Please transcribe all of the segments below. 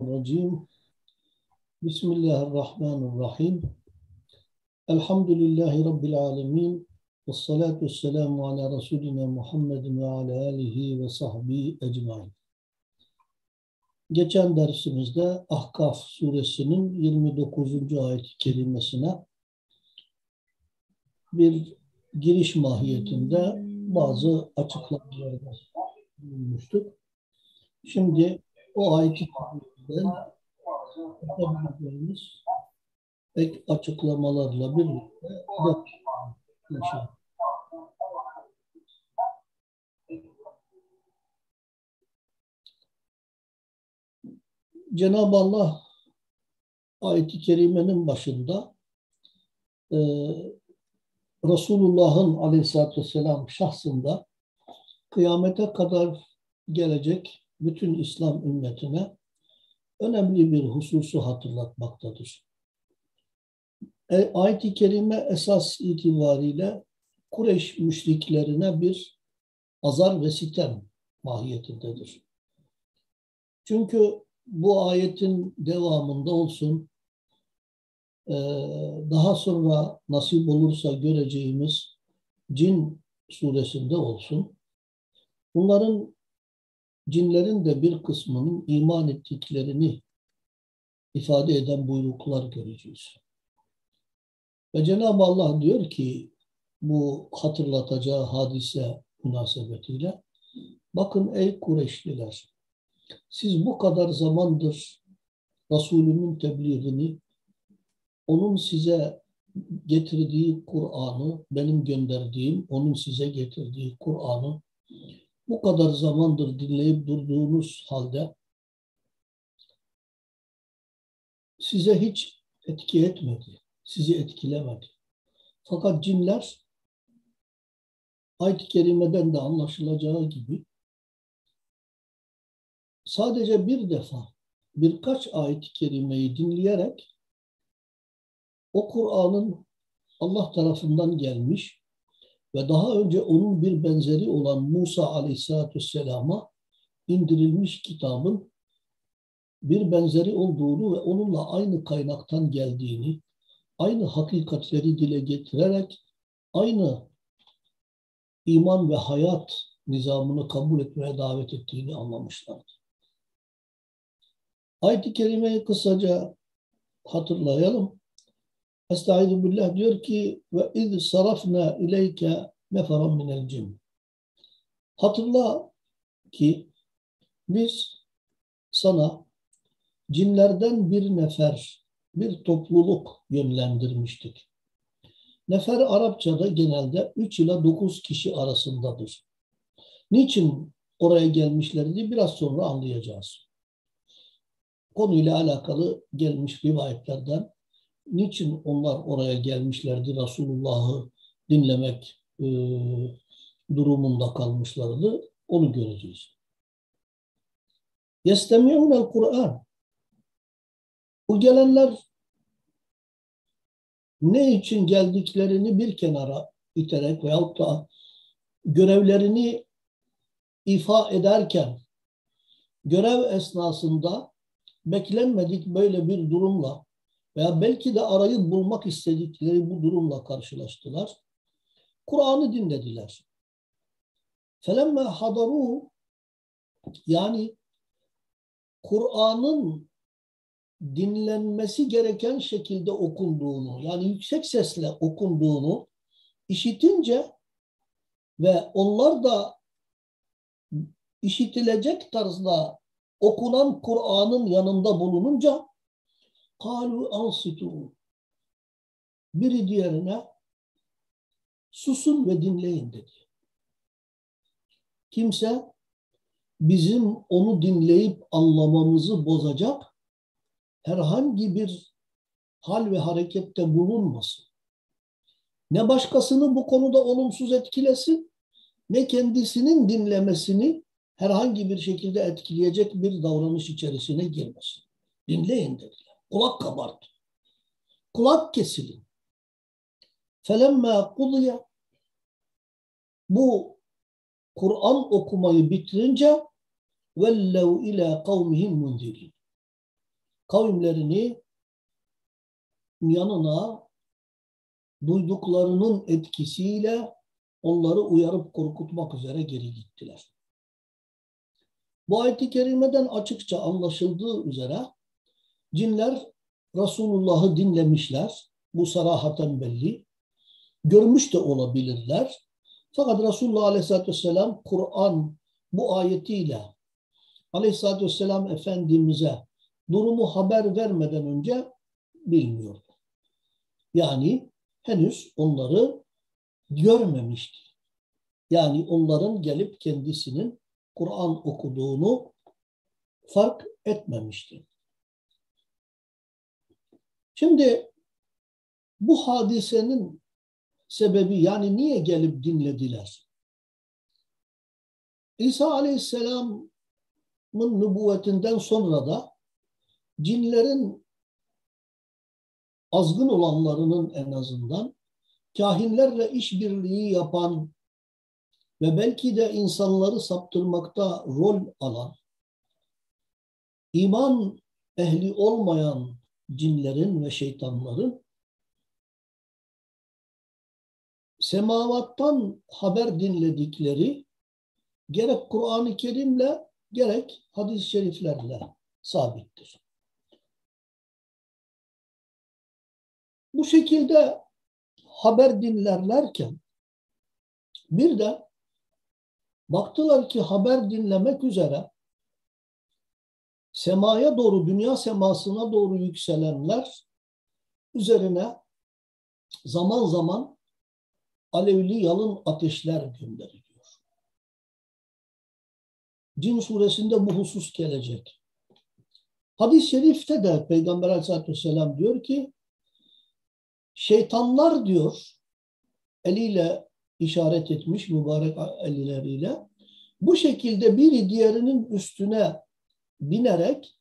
الرجيم بسم الله الرحمن الرحيم الحمد لله رب العالمين والصلاة والسلام على رسولنا محمد وعلى آله وصحبه أجمعين Geçen dersimizde Ahkaf suresinin 29. ayet-i kerimesine bir giriş mahiyetinde bazı açıklamalarda bulunmuştuk. Şimdi o ayet-i kerimeden yapabileceğimiz ek açıklamalarla birlikte inşallah. Cenab-ı Allah ayet-i kerimenin başında e, Resulullah'ın aleyhissalatü vesselam şahsında kıyamete kadar gelecek bütün İslam ümmetine önemli bir hususu hatırlatmaktadır. E, ayet-i kerime esas itibariyle Kureyş müşriklerine bir azar ve sitem mahiyetindedir. Çünkü bu ayetin devamında olsun, daha sonra nasip olursa göreceğimiz Cin suresinde olsun, bunların cinlerin de bir kısmının iman ettiklerini ifade eden buyruklar göreceğiz. Ve Cenab-ı Allah diyor ki bu hatırlatacağı hadise münasebetiyle bakın ey Kureyşliler siz bu kadar zamandır Resulümün tebliğini onun size getirdiği Kur'an'ı, benim gönderdiğim, onun size getirdiği Kur'an'ı bu kadar zamandır dinleyip durduğunuz halde size hiç etki etmedi, sizi etkilemedi. Fakat cinler ayet-i kerimeden de anlaşılacağı gibi sadece bir defa birkaç ayet-i kerimeyi dinleyerek o Kur'an'ın Allah tarafından gelmiş ve daha önce onun bir benzeri olan Musa Aleyhisselatü Vesselam'a indirilmiş kitabın bir benzeri olduğunu ve onunla aynı kaynaktan geldiğini, aynı hakikatleri dile getirerek aynı iman ve hayat nizamını kabul etmeye davet ettiğini anlamışlardı. Ayet-i Kerime'yi kısaca hatırlayalım. Estaizu billah diyor ki ve iz sarafna ileyke neferan minel cin. Hatırla ki biz sana cinlerden bir nefer, bir topluluk yönlendirmiştik. Nefer Arapçada genelde 3 ila 9 kişi arasındadır. Niçin oraya gelmişlerdi biraz sonra anlayacağız. Konuyla alakalı gelmiş rivayetlerden niçin onlar oraya gelmişlerdi Resulullah'ı dinlemek e, durumunda kalmışlardı onu göreceğiz. Yestemi'unel Kur'an. Bu gelenler ne için geldiklerini bir kenara iterek veyahut da görevlerini ifa ederken görev esnasında beklenmedik böyle bir durumla veya belki de arayı bulmak istedikleri bu durumla karşılaştılar. Kur'an'ı dinlediler. Felemme hadaru yani Kur'an'ın dinlenmesi gereken şekilde okunduğunu yani yüksek sesle okunduğunu işitince ve onlar da işitilecek tarzda okunan Kur'an'ın yanında bulununca kalu ansitu biri diğerine susun ve dinleyin dedi. Kimse bizim onu dinleyip anlamamızı bozacak herhangi bir hal ve harekette bulunmasın. Ne başkasını bu konuda olumsuz etkilesin, ne kendisinin dinlemesini herhangi bir şekilde etkileyecek bir davranış içerisine girmesin. Dinleyin dediler. Kulak kabart. Kulak kesilin. Felemme kudiye bu Kur'an okumayı bitirince vellev ila kavmihim munzirin. kavimlerini yanına duyduklarının etkisiyle onları uyarıp korkutmak üzere geri gittiler. Bu ayet-i kerimeden açıkça anlaşıldığı üzere cinler Resulullah'ı dinlemişler. Bu sarahaten belli. Görmüş de olabilirler. Fakat Resulullah Aleyhisselatü Vesselam Kur'an bu ayetiyle Aleyhisselatü Vesselam Efendimiz'e durumu haber vermeden önce bilmiyordu. Yani henüz onları görmemişti. Yani onların gelip kendisinin Kur'an okuduğunu fark etmemişti. Şimdi bu hadisenin sebebi yani niye gelip dinlediler? İsa Aleyhisselam'ın nübüvvetinden sonra da cinlerin azgın olanlarının en azından kahinlerle işbirliği yapan ve belki de insanları saptırmakta rol alan, iman ehli olmayan cinlerin ve şeytanların semavattan haber dinledikleri gerek Kur'an-ı Kerim'le gerek hadis-i şeriflerle sabittir. Bu şekilde haber dinlerlerken bir de baktılar ki haber dinlemek üzere semaya doğru, dünya semasına doğru yükselenler üzerine zaman zaman alevli yalın ateşler gönderiliyor. Cin suresinde bu husus gelecek. Hadis-i şerifte de Peygamber aleyhissalatü vesselam diyor ki şeytanlar diyor eliyle işaret etmiş mübarek elleriyle bu şekilde biri diğerinin üstüne binerek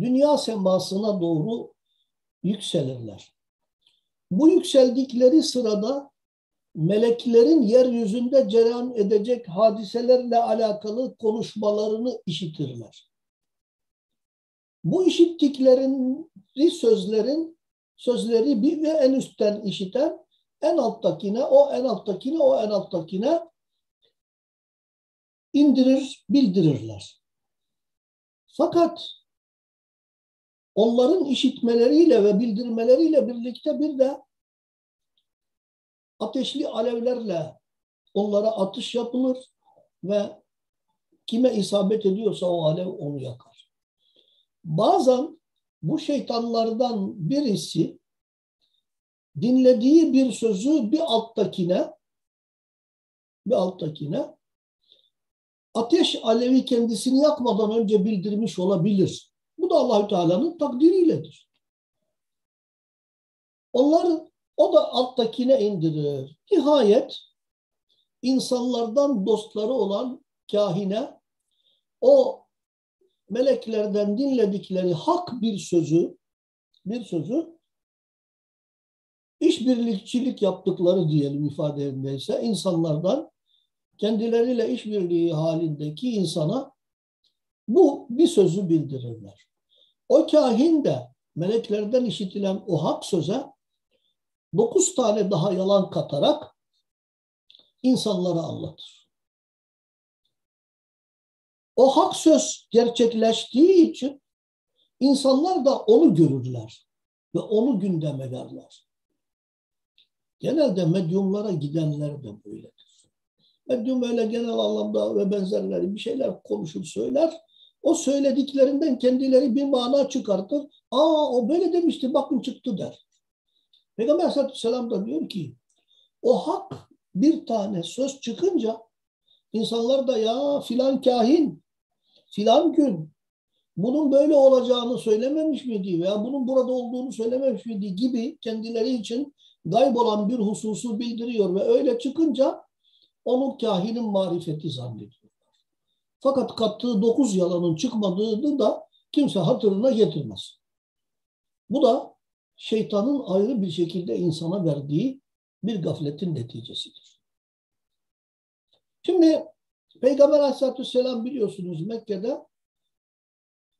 dünya semasına doğru yükselirler. Bu yükseldikleri sırada meleklerin yeryüzünde cereyan edecek hadiselerle alakalı konuşmalarını işitirler. Bu işittikleri sözlerin sözleri bir ve en üstten işiten en alttakine, o en alttakine, o en alttakine indirir, bildirirler. Fakat onların işitmeleriyle ve bildirmeleriyle birlikte bir de ateşli alevlerle onlara atış yapılır ve kime isabet ediyorsa o alev onu yakar. Bazen bu şeytanlardan birisi dinlediği bir sözü bir alttakine bir alttakine ateş alevi kendisini yakmadan önce bildirmiş olabilir. Bu da Allahü Teala'nın takdiriyledir. Onlar o da alttakine indirir. Nihayet insanlardan dostları olan kahine o meleklerden dinledikleri hak bir sözü bir sözü işbirlikçilik yaptıkları diyelim ifade edilmeyse insanlardan kendileriyle işbirliği halindeki insana bu bir sözü bildirirler. O kahin de meleklerden işitilen o hak söze dokuz tane daha yalan katarak insanlara anlatır. O hak söz gerçekleştiği için insanlar da onu görürler ve onu gündeme verler. Genelde medyumlara gidenler de böyledir. Medyum öyle genel anlamda ve benzerleri bir şeyler konuşur söyler. O söylediklerinden kendileri bir mana çıkartır. Aa o böyle demişti bakın çıktı der. Peygamber aleyhisselam da diyor ki o hak bir tane söz çıkınca insanlar da ya filan kahin filan gün bunun böyle olacağını söylememiş miydi veya bunun burada olduğunu söylememiş miydi gibi kendileri için kaybolan bir hususu bildiriyor ve öyle çıkınca onu kahinin marifeti zannediyorlar. Fakat kattığı dokuz yalanın çıkmadığını da kimse hatırına getirmez. Bu da şeytanın ayrı bir şekilde insana verdiği bir gafletin neticesidir. Şimdi Peygamber Aleyhisselatü Vesselam biliyorsunuz Mekke'de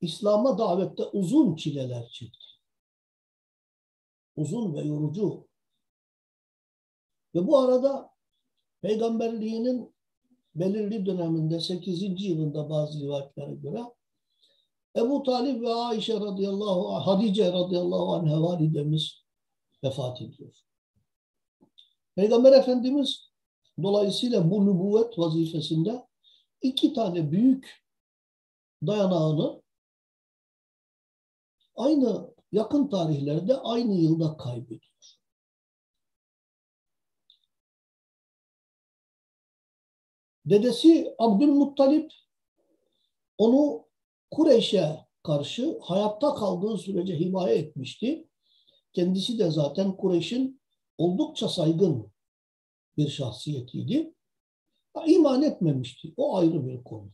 İslam'a davette uzun çileler çekti. Uzun ve yorucu. Ve bu arada peygamberliğinin belirli döneminde 8. yılında bazı rivayetlere göre Ebu Talib ve Ayşe radıyallahu anh, Hadice radıyallahu anh validemiz vefat ediyor. Peygamber Efendimiz dolayısıyla bu nübüvvet vazifesinde iki tane büyük dayanağını aynı yakın tarihlerde aynı yılda kaybediyor. Dedesi Abdülmuttalip onu Kureyş'e karşı hayatta kaldığı sürece himaye etmişti. Kendisi de zaten Kureyş'in oldukça saygın bir şahsiyetiydi. İman etmemişti. O ayrı bir konu.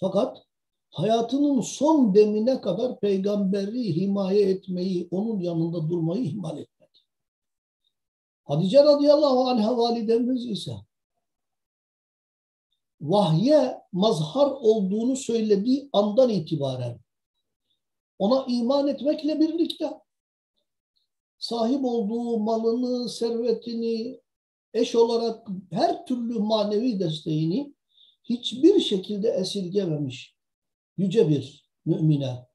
Fakat hayatının son demine kadar peygamberi himaye etmeyi, onun yanında durmayı ihmal etmedi. Hadice radıyallahu anh'a validemiz ise vahye mazhar olduğunu söylediği andan itibaren ona iman etmekle birlikte sahip olduğu malını, servetini, eş olarak her türlü manevi desteğini hiçbir şekilde esirgememiş yüce bir mümine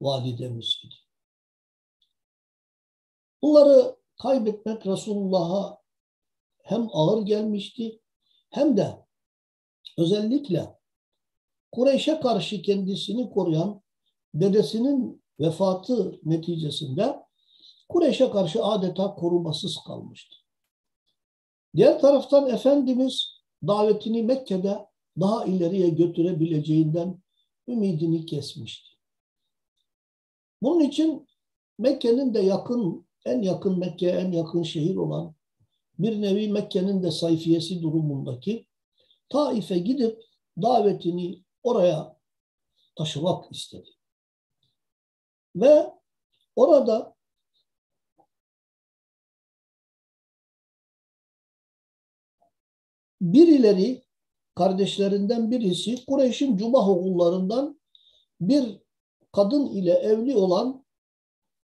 validemiz idi. Bunları kaybetmek Resulullah'a hem ağır gelmişti hem de özellikle Kureyş'e karşı kendisini koruyan dedesinin vefatı neticesinde Kureyş'e karşı adeta korumasız kalmıştı. Diğer taraftan Efendimiz davetini Mekke'de daha ileriye götürebileceğinden ümidini kesmişti. Bunun için Mekke'nin de yakın, en yakın Mekke'ye en yakın şehir olan bir nevi Mekke'nin de sayfiyesi durumundaki Taif'e gidip davetini oraya taşımak istedi. Ve orada birileri kardeşlerinden birisi Kureyş'in Cuma oğullarından bir kadın ile evli olan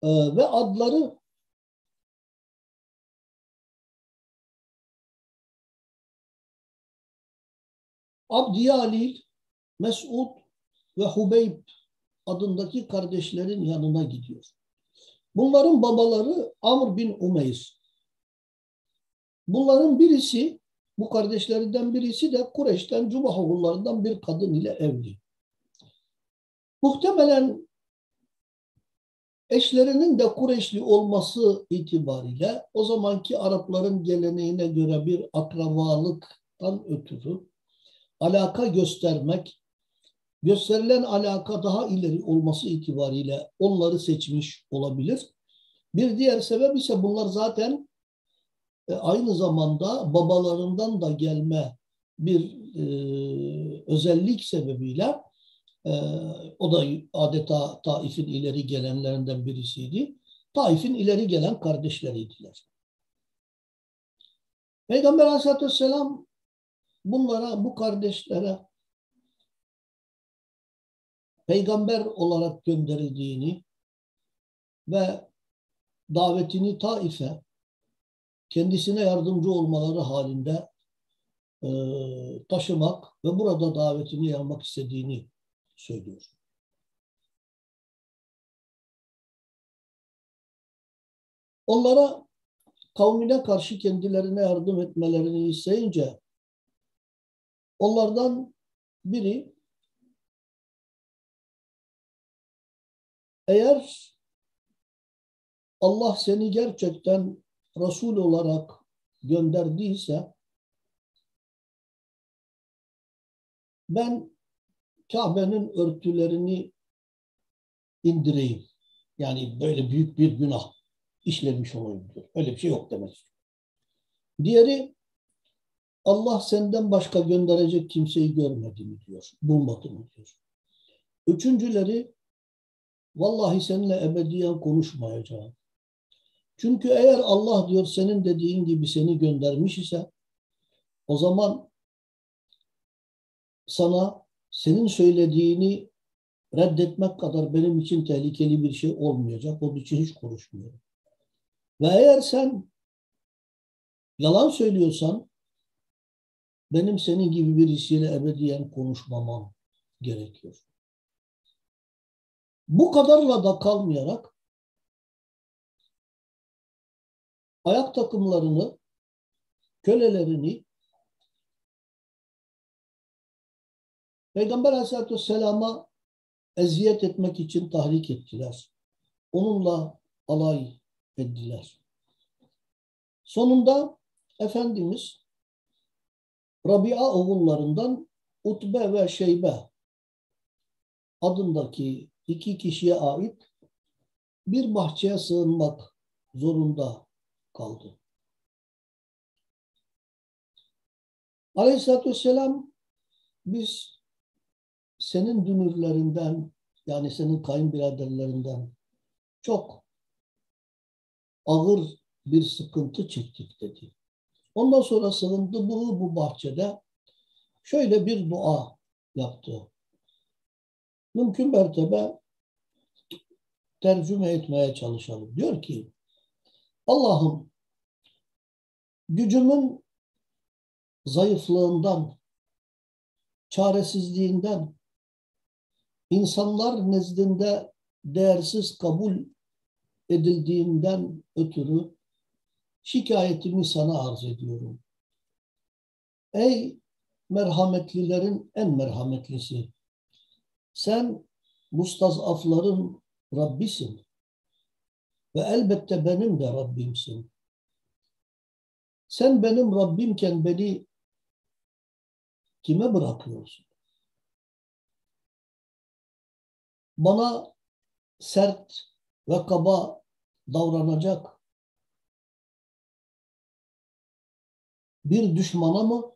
e, ve adları Abdiyalil, Mesud ve Hubeyb adındaki kardeşlerin yanına gidiyor. Bunların babaları Amr bin Umeyr. Bunların birisi, bu kardeşlerinden birisi de Kureyş'ten Cuma oğullarından bir kadın ile evli. Muhtemelen eşlerinin de Kureyşli olması itibariyle o zamanki Arapların geleneğine göre bir akrabalıktan ötürü alaka göstermek, gösterilen alaka daha ileri olması itibariyle onları seçmiş olabilir. Bir diğer sebep ise bunlar zaten e, aynı zamanda babalarından da gelme bir e, özellik sebebiyle e, o da adeta Taif'in ileri gelenlerinden birisiydi. Taif'in ileri gelen kardeşleriydiler. Peygamber Aleyhisselatü Vesselam bunlara, bu kardeşlere peygamber olarak gönderildiğini ve davetini Taif'e kendisine yardımcı olmaları halinde e, taşımak ve burada davetini yapmak istediğini söylüyor. Onlara kavmine karşı kendilerine yardım etmelerini isteyince onlardan biri eğer Allah seni gerçekten Resul olarak gönderdiyse ben Kabe'nin örtülerini indireyim. Yani böyle büyük bir günah işlemiş olayım diyor. Öyle bir şey yok demek. Diğeri Allah senden başka gönderecek kimseyi görmedi mi diyor. Bulmadı mı diyor. Üçüncüleri vallahi seninle ebediyen konuşmayacağım. Çünkü eğer Allah diyor senin dediğin gibi seni göndermiş ise o zaman sana senin söylediğini reddetmek kadar benim için tehlikeli bir şey olmayacak. Onun için hiç konuşmuyorum. Ve eğer sen yalan söylüyorsan benim senin gibi birisiyle ebediyen konuşmamam gerekiyor. Bu kadarla da kalmayarak ayak takımlarını, kölelerini Peygamber Aleyhisselatü Vesselam'a eziyet etmek için tahrik ettiler. Onunla alay ettiler. Sonunda Efendimiz Rabia oğullarından Utbe ve Şeybe adındaki iki kişiye ait bir bahçeye sığınmak zorunda kaldı. Aleyhisselatü Vesselam biz senin dünürlerinden yani senin kayınbiraderlerinden çok ağır bir sıkıntı çektik dedi. Ondan sonra sığındı bu, bu bahçede şöyle bir dua yaptı. Mümkün mertebe tercüme etmeye çalışalım. Diyor ki Allah'ım gücümün zayıflığından, çaresizliğinden, insanlar nezdinde değersiz kabul edildiğinden ötürü şikayetimi sana arz ediyorum. Ey merhametlilerin en merhametlisi, sen mustazafların Rabbisin ve elbette benim de Rabbimsin. Sen benim Rabbimken beni kime bırakıyorsun? Bana sert ve kaba davranacak bir düşmana mı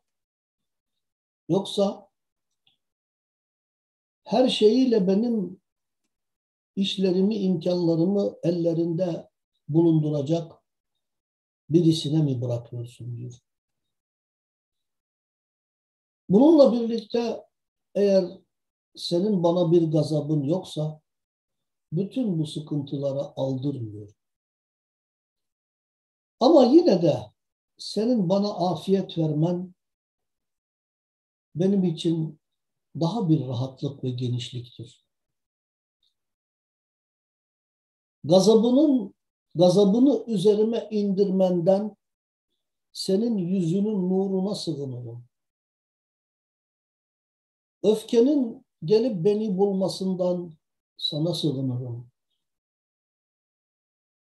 yoksa her şeyiyle benim işlerimi, imkanlarımı ellerinde bulunduracak birisine mi bırakıyorsun diyor. Bununla birlikte eğer senin bana bir gazabın yoksa bütün bu sıkıntılara aldırmıyor. Ama yine de senin bana afiyet vermen benim için daha bir rahatlık ve genişliktir. Gazabının gazabını üzerime indirmenden senin yüzünün nuruna sığınırım. Öfkenin gelip beni bulmasından sana sığınırım.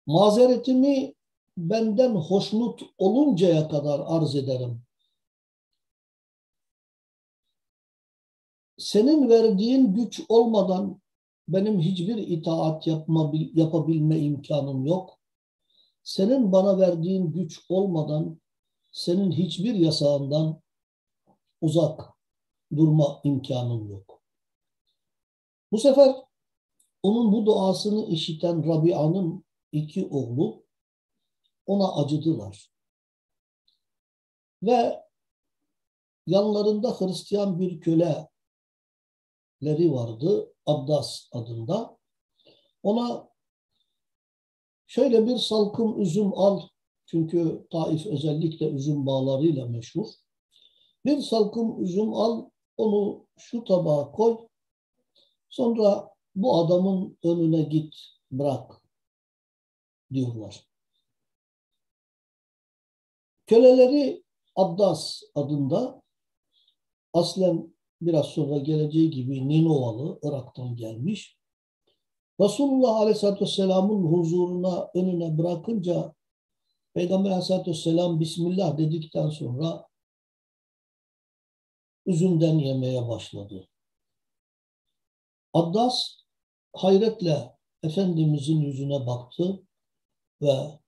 Mazeretimi benden hoşnut oluncaya kadar arz ederim. Senin verdiğin güç olmadan benim hiçbir itaat yapma, yapabilme imkanım yok. Senin bana verdiğin güç olmadan senin hiçbir yasağından uzak durma imkanım yok. Bu sefer onun bu duasını işiten Rabia'nın iki oğlu ona acıdılar. Ve yanlarında Hristiyan bir köleleri vardı. Abdas adında. Ona şöyle bir salkım üzüm al. Çünkü Taif özellikle üzüm bağlarıyla meşhur. Bir salkım üzüm al, onu şu tabağa koy. Sonra bu adamın önüne git, bırak diyorlar. Köleleri Abdas adında aslen biraz sonra geleceği gibi Ninovalı, Irak'tan gelmiş. Resulullah Aleyhisselatü Vesselam'ın huzuruna önüne bırakınca Peygamber Aleyhisselatü Vesselam Bismillah dedikten sonra üzümden yemeye başladı. Addas hayretle Efendimizin yüzüne baktı ve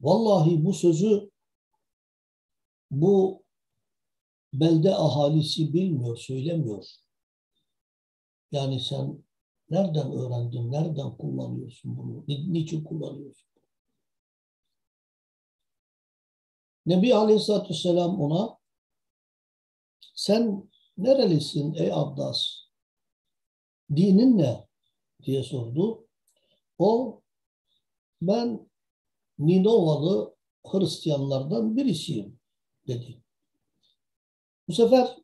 vallahi bu sözü bu belde ahalisi bilmiyor, söylemiyor. Yani sen nereden öğrendin, nereden kullanıyorsun bunu, niçin kullanıyorsun? Nebi Aleyhisselatü Vesselam ona sen nerelisin ey Abdas? dinin ne diye sordu. O ben Ninovalı Hristiyanlardan birisiyim dedi. Bu sefer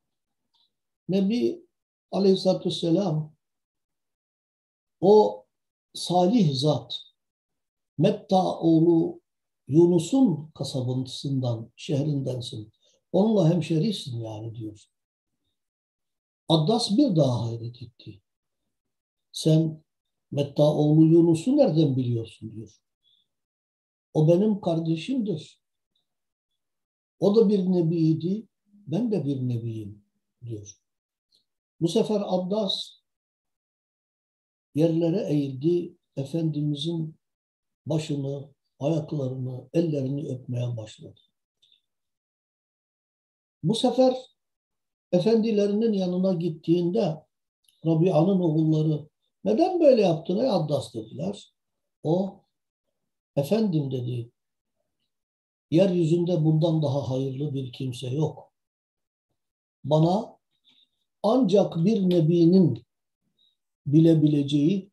Nebi Aleyhisselatü Vesselam o salih zat Metta oğlu Yunus'un kasabasından, şehrindensin. Onunla hemşerisin yani diyor. Addas bir daha hayret etti. Sen Metta oğlu Yunus'u nereden biliyorsun diyor. O benim kardeşimdir. O da bir nebiydi, ben de bir nebiyim diyor. Bu sefer Abbas yerlere eğildi, Efendimizin başını, ayaklarını, ellerini öpmeye başladı. Bu sefer efendilerinin yanına gittiğinde Rabia'nın oğulları neden böyle yaptın ey Addas dediler. O efendim dedi yeryüzünde bundan daha hayırlı bir kimse yok. Bana ancak bir nebinin bilebileceği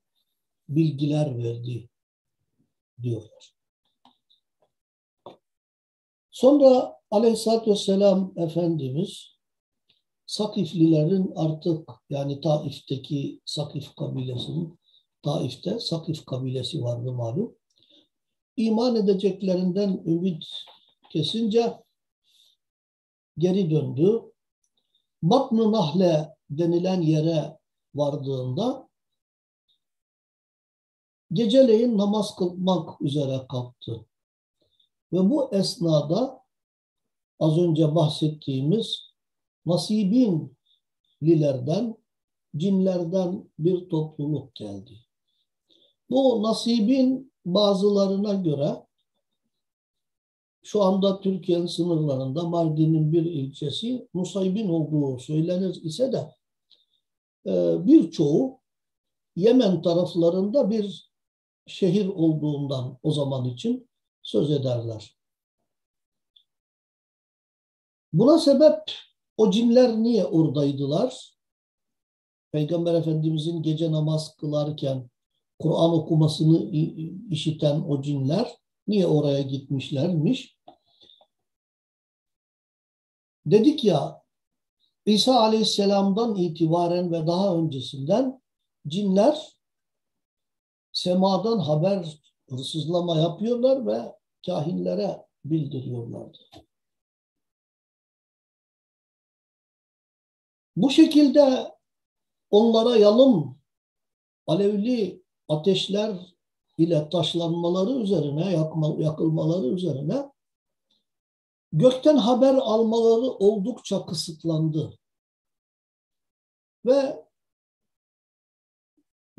bilgiler verdi diyorlar. Sonra aleyhissalatü vesselam Efendimiz Sakiflilerin artık yani Taif'teki Sakif kabilesinin Taif'te Sakif kabilesi vardı malum. İman edeceklerinden ümit kesince geri döndü. Batn-ı Nahle denilen yere vardığında geceleyin namaz kılmak üzere kalktı. Ve bu esnada az önce bahsettiğimiz nasibin lilerden, cinlerden bir topluluk geldi. Bu nasibin bazılarına göre şu anda Türkiye'nin sınırlarında Mardin'in bir ilçesi Nusaybin olduğu söylenir ise de e, birçoğu Yemen taraflarında bir şehir olduğundan o zaman için söz ederler. Buna sebep o cinler niye oradaydılar? Peygamber Efendimizin gece namaz kılarken Kur'an okumasını işiten o cinler niye oraya gitmişlermiş? Dedik ya İsa Aleyhisselam'dan itibaren ve daha öncesinden cinler semadan haber hırsızlama yapıyorlar ve kahinlere bildiriyorlardı. Bu şekilde onlara yalım, alevli ateşler ile taşlanmaları üzerine, yakma, yakılmaları üzerine gökten haber almaları oldukça kısıtlandı. Ve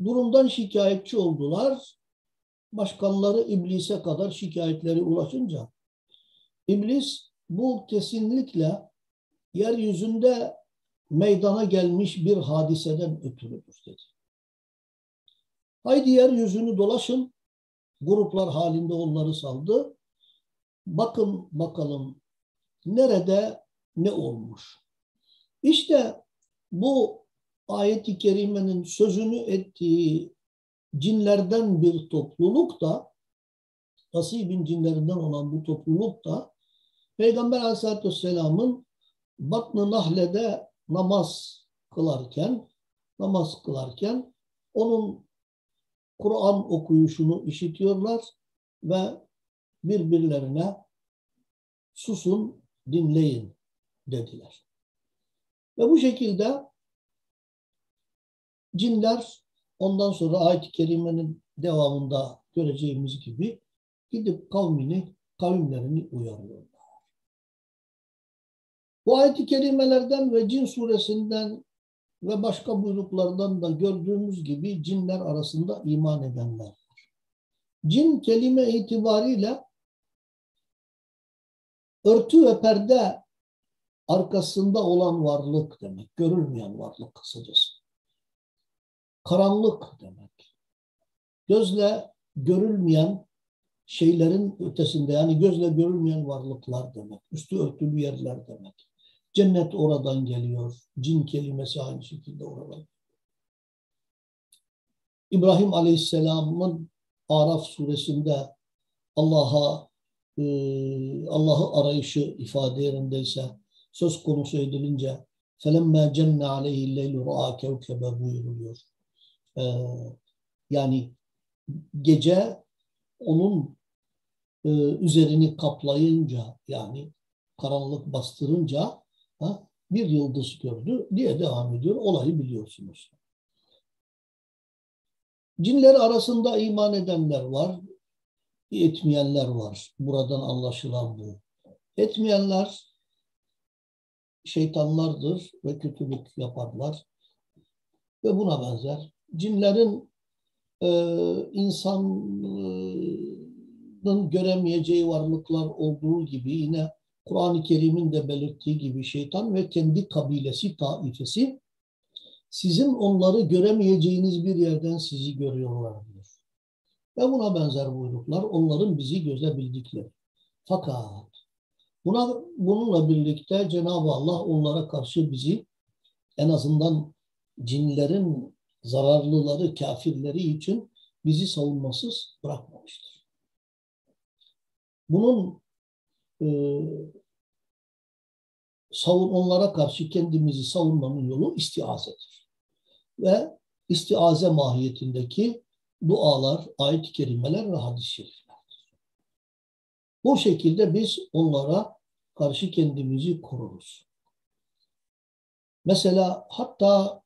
durumdan şikayetçi oldular. Başkanları iblise kadar şikayetleri ulaşınca iblis bu kesinlikle yeryüzünde meydana gelmiş bir hadiseden ötürüdür dedi. Haydi yeryüzünü dolaşın. Gruplar halinde onları saldı. Bakın bakalım nerede ne olmuş. İşte bu ayet-i kerimenin sözünü ettiği cinlerden bir topluluk da nasibin cinlerinden olan bu topluluk da Peygamber Aleyhisselatü Vesselam'ın Batn-ı Nahle'de namaz kılarken namaz kılarken onun Kur'an okuyuşunu işitiyorlar ve birbirlerine susun, dinleyin dediler. Ve bu şekilde cinler ondan sonra ayet-i kerimenin devamında göreceğimiz gibi gidip kavmini, kavimlerini uyarıyorlar. Bu ayet-i kerimelerden ve cin suresinden ve başka buyruklardan da gördüğümüz gibi cinler arasında iman edenler. Cin kelime itibariyle örtü ve perde arkasında olan varlık demek. Görülmeyen varlık kısacası. Karanlık demek. Gözle görülmeyen şeylerin ötesinde yani gözle görülmeyen varlıklar demek. Üstü örtülü yerler demek. Cennet oradan geliyor. Cin kelimesi aynı şekilde oradan. İbrahim Aleyhisselam'ın Araf suresinde Allah'a e, Allah'ı arayışı ifade yerindeyse söz konusu edilince فَلَمَّا جَنَّ عَلَيْهِ اللَّيْلُ رَآ كَوْكَبَ buyuruluyor. Ee, yani gece onun e, üzerini kaplayınca yani karanlık bastırınca ha, bir yıldız gördü diye devam ediyor. Olayı biliyorsunuz. Cinler arasında iman edenler var, etmeyenler var. Buradan anlaşılan bu. Etmeyenler şeytanlardır ve kötülük yaparlar ve buna benzer. Cinlerin e, insanın göremeyeceği varlıklar olduğu gibi yine Kur'an-ı Kerim'in de belirttiği gibi şeytan ve kendi kabilesi, taifesi sizin onları göremeyeceğiniz bir yerden sizi görüyorlar diyor. Ve buna benzer buyruklar onların bizi gözebildikleri. Fakat buna, bununla birlikte Cenab-ı Allah onlara karşı bizi en azından cinlerin zararlıları, kafirleri için bizi savunmasız bırakmamıştır. Bunun e, savun onlara karşı kendimizi savunmanın yolu istiazedir. Ve istiaze mahiyetindeki dualar, ayet-i kerimeler ve hadis-i şeriflerdir. Bu şekilde biz onlara karşı kendimizi koruruz. Mesela hatta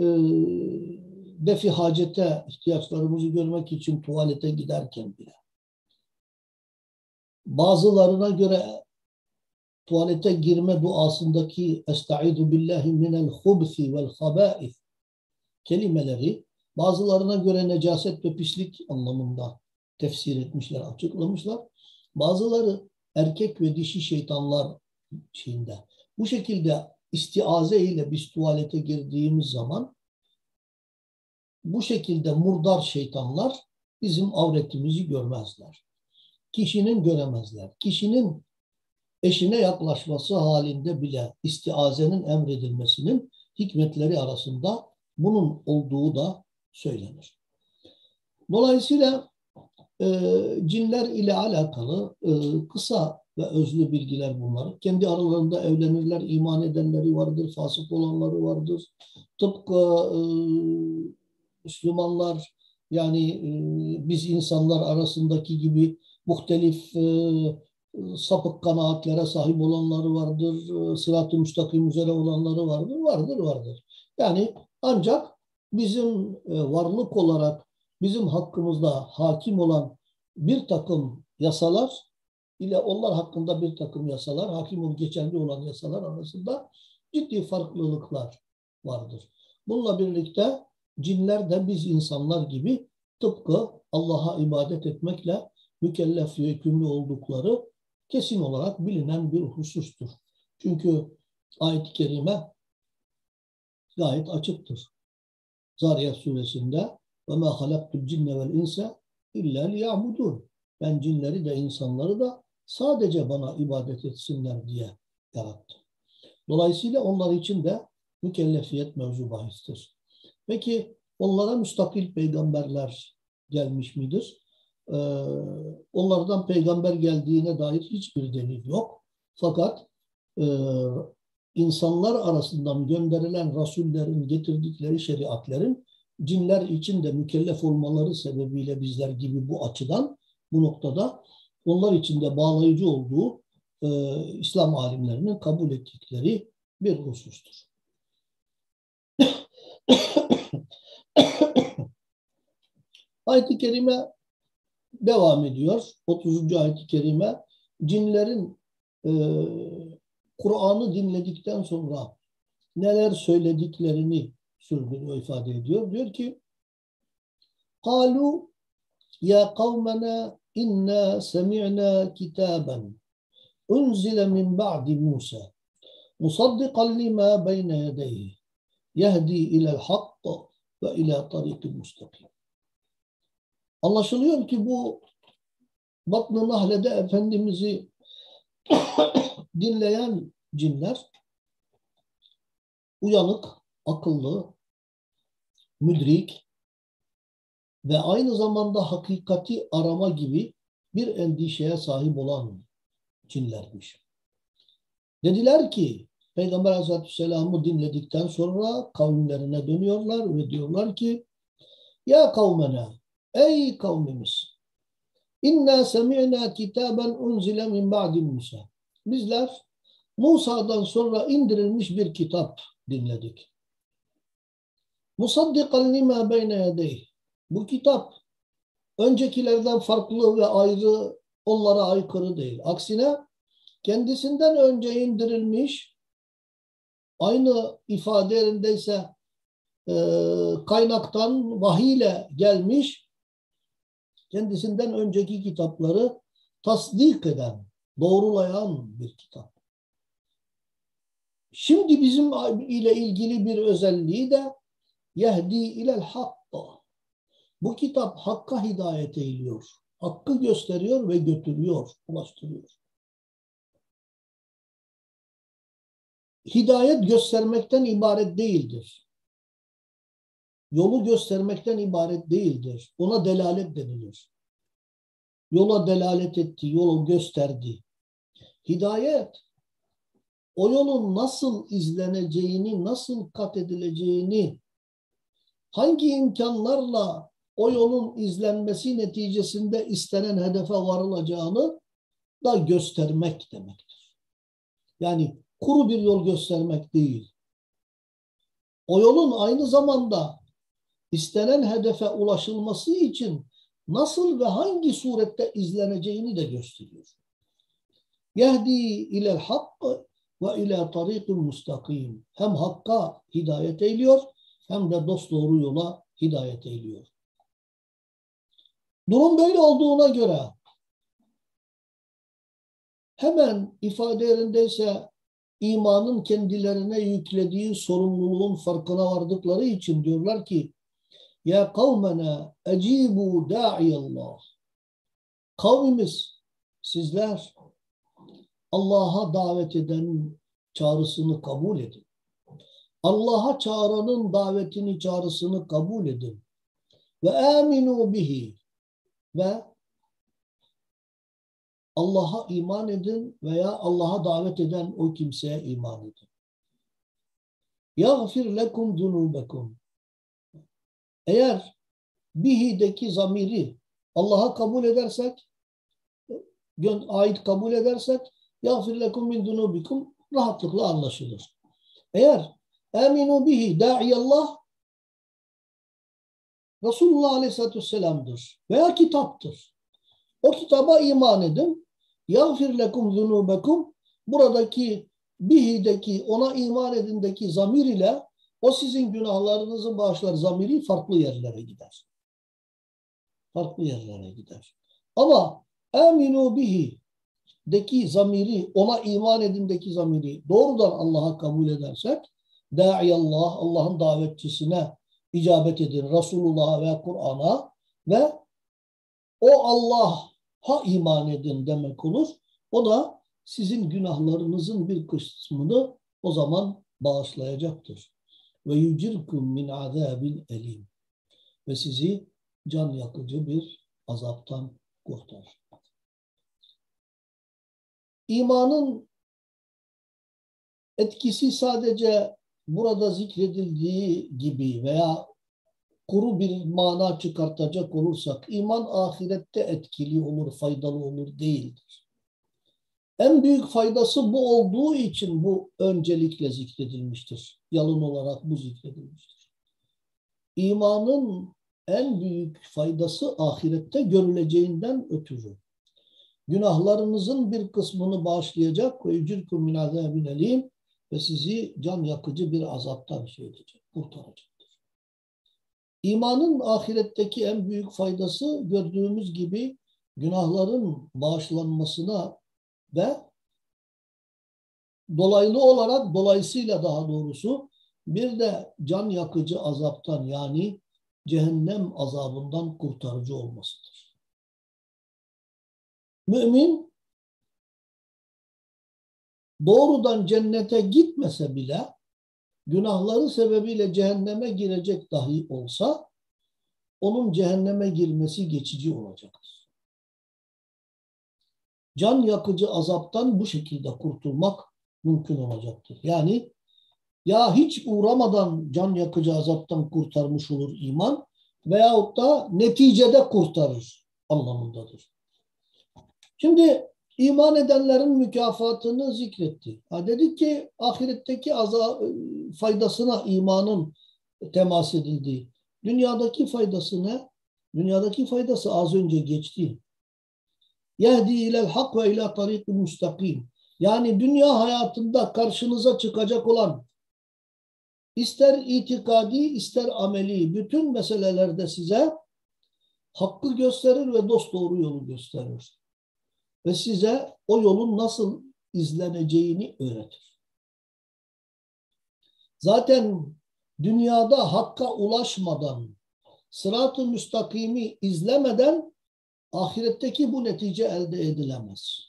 e, defi hacete ihtiyaçlarımızı görmek için tuvalete giderken bile bazılarına göre tuvalete girme duasındaki Estaizu billahi minel hubsi vel habais kelimeleri bazılarına göre necaset ve pislik anlamında tefsir etmişler, açıklamışlar. Bazıları erkek ve dişi şeytanlar şeyinde. Bu şekilde istiaze ile biz tuvalete girdiğimiz zaman bu şekilde murdar şeytanlar bizim avretimizi görmezler. Kişinin göremezler. Kişinin eşine yaklaşması halinde bile istiazenin emredilmesinin hikmetleri arasında bunun olduğu da söylenir. Dolayısıyla e, cinler ile alakalı e, kısa ve özlü bilgiler bunlar. Kendi aralarında evlenirler, iman edenleri vardır, fasık olanları vardır. Tıpkı e, Müslümanlar yani e, biz insanlar arasındaki gibi muhtelif e, sapık kanaatlere sahip olanları vardır, e, sırat-ı müstakim üzere olanları vardır, vardır, vardır. Yani ancak bizim e, varlık olarak bizim hakkımızda hakim olan bir takım yasalar ile onlar hakkında bir takım yasalar, hakim ol geçerli olan yasalar arasında ciddi farklılıklar vardır. Bununla birlikte cinler de biz insanlar gibi tıpkı Allah'a ibadet etmekle mükellef yükümlü oldukları kesin olarak bilinen bir husustur. Çünkü ayet-i kerime gayet açıktır. Zariyat suresinde ve ma halaktul cinne vel insa illa liya'budun. Ben cinleri de insanları da sadece bana ibadet etsinler diye yarattım. Dolayısıyla onlar için de mükellefiyet mevzu bahistir. Peki onlara müstakil peygamberler gelmiş midir? Ee, onlardan peygamber geldiğine dair hiçbir delil yok. Fakat e, insanlar arasından gönderilen rasullerin getirdikleri şeriatlerin cinler için de mükellef olmaları sebebiyle bizler gibi bu açıdan bu noktada onlar için de bağlayıcı olduğu e, İslam alimlerinin kabul ettikleri bir husustur. ayet-i kerime devam ediyor. 30. ayet-i kerime cinlerin e, Kur'an'ı dinledikten sonra neler söylediklerini sürdürüyor, ifade ediyor. Diyor ki قالوا يا قومنا إنا سمعنا كتابا أنزل من بعد موسى مصدقا لما بين يديه يهدي إلى الحق وإلى طريق مستقيم Anlaşılıyor ki bu Batn-ı Nahle'de Efendimiz'i dinleyen cinler uyanık, akıllı, müdrik, ve aynı zamanda hakikati arama gibi bir endişeye sahip olan cinlermiş. Dediler ki Peygamber Aleyhisselam'ı dinledikten sonra kavimlerine dönüyorlar ve diyorlar ki Ya kavmena ey kavmimiz inna semi'na kitaben unzile min ba'di Musa bizler Musa'dan sonra indirilmiş bir kitap dinledik. Musaddikan lima beyne yedeyh. Bu kitap öncekilerden farklı ve ayrı onlara aykırı değil. Aksine kendisinden önce indirilmiş aynı ifade yerindeyse e, kaynaktan vahiy ile gelmiş kendisinden önceki kitapları tasdik eden, doğrulayan bir kitap. Şimdi bizim ile ilgili bir özelliği de yehdi ilel hakka. Bu kitap hakka hidayet eyliyor. Hakkı gösteriyor ve götürüyor, ulaştırıyor. Hidayet göstermekten ibaret değildir. Yolu göstermekten ibaret değildir. Ona delalet denilir. Yola delalet etti, yolu gösterdi. Hidayet o yolun nasıl izleneceğini, nasıl kat edileceğini, hangi imkanlarla o yolun izlenmesi neticesinde istenen hedefe varılacağını da göstermek demektir. Yani kuru bir yol göstermek değil. O yolun aynı zamanda istenen hedefe ulaşılması için nasıl ve hangi surette izleneceğini de gösteriyor. Yehdi ilel hakkı ve ila tariqin mustakim. Hem hakka hidayet eyliyor hem de dost doğru yola hidayet eyliyor. Durum böyle olduğuna göre hemen ifade yerindeyse imanın kendilerine yüklediği sorumluluğun farkına vardıkları için diyorlar ki ya kavmena ecibu da'iyallah kavmimiz sizler Allah'a davet eden çağrısını kabul edin. Allah'a çağıranın davetini, çağrısını kabul edin. Ve aminu bihi ve Allah'a iman edin veya Allah'a davet eden o kimseye iman edin. Yağfir lekum zunubekum. Eğer bihi'deki zamiri Allah'a kabul edersek, ait kabul edersek yağfir lekum min zunubikum rahatlıkla anlaşılır. Eğer eminu bihi da'iyallah Resulullah Aleyhisselatü Vesselam'dır veya kitaptır. O kitaba iman edin. Yağfir lekum zunubekum buradaki bihideki ona iman edindeki zamir ile o sizin günahlarınızı bağışlar zamiri farklı yerlere gider. Farklı yerlere gider. Ama eminu bihi deki zamiri, ona iman edindeki zamiri doğrudan Allah'a kabul edersek, Allah, Allah'ın davetçisine icabet edin, Resulullah'a ve Kur'an'a ve o Allah'a iman edin demek olur. O da sizin günahlarınızın bir kısmını o zaman bağışlayacaktır. Ve yucirkum min azabin elim. Ve sizi can yakıcı bir azaptan kurtarır. İmanın etkisi sadece burada zikredildiği gibi veya kuru bir mana çıkartacak olursak iman ahirette etkili olur, faydalı olur değildir. En büyük faydası bu olduğu için bu öncelikle zikredilmiştir. Yalın olarak bu zikredilmiştir. İmanın en büyük faydası ahirette görüleceğinden ötürü günahlarınızın bir kısmını bağışlayacak ve yücürküm min azabin ve sizi can yakıcı bir azaptan şey edecek, kurtaracaktır. İmanın ahiretteki en büyük faydası gördüğümüz gibi günahların bağışlanmasına ve dolaylı olarak dolayısıyla daha doğrusu bir de can yakıcı azaptan yani cehennem azabından kurtarıcı olmasıdır. Mümin doğrudan cennete gitmese bile günahları sebebiyle cehenneme girecek dahi olsa onun cehenneme girmesi geçici olacaktır. Can yakıcı azaptan bu şekilde kurtulmak mümkün olacaktır. Yani ya hiç uğramadan can yakıcı azaptan kurtarmış olur iman veyahut da neticede kurtarır anlamındadır. Şimdi iman edenlerin mükafatını zikretti. Ha dedik ki ahiretteki aza, faydasına imanın temas edildiği. Dünyadaki faydası ne? Dünyadaki faydası az önce geçti. Yehdi ilel hak ve ila tariqi müstakim. Yani dünya hayatında karşınıza çıkacak olan ister itikadi ister ameli bütün meselelerde size hakkı gösterir ve dost doğru yolu gösterir. Ve size o yolun nasıl izleneceğini öğretir. Zaten dünyada hakka ulaşmadan, sırat-ı müstakimi izlemeden ahiretteki bu netice elde edilemez.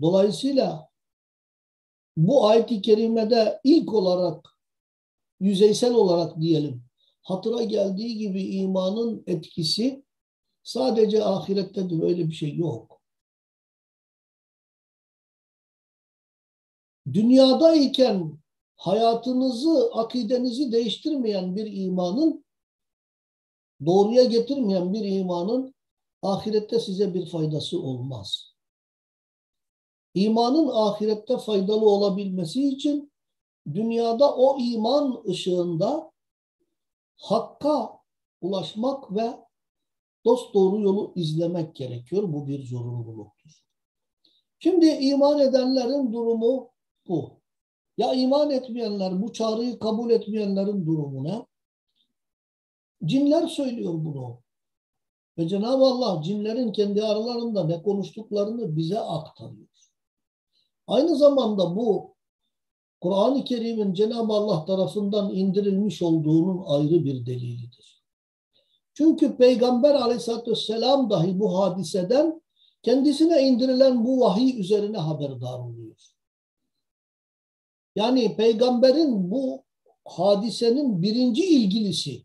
Dolayısıyla bu ayet-i kerimede ilk olarak yüzeysel olarak diyelim hatıra geldiği gibi imanın etkisi sadece ahirettedir. Öyle bir şey yok. Dünyadayken hayatınızı, akidenizi değiştirmeyen bir imanın, doğruya getirmeyen bir imanın ahirette size bir faydası olmaz. İmanın ahirette faydalı olabilmesi için dünyada o iman ışığında hakka ulaşmak ve dost doğru yolu izlemek gerekiyor. Bu bir zorunluluktur. Şimdi iman edenlerin durumu bu. Ya iman etmeyenler, bu çağrıyı kabul etmeyenlerin durumu ne? Cinler söylüyor bunu. Ve Cenab-ı Allah cinlerin kendi aralarında ne konuştuklarını bize aktarıyor. Aynı zamanda bu Kur'an-ı Kerim'in Cenab-ı Allah tarafından indirilmiş olduğunun ayrı bir delilidir. Çünkü Peygamber aleyhissalatü vesselam dahi bu hadiseden kendisine indirilen bu vahiy üzerine haberdar oluyor. Yani peygamberin bu hadisenin birinci ilgilisi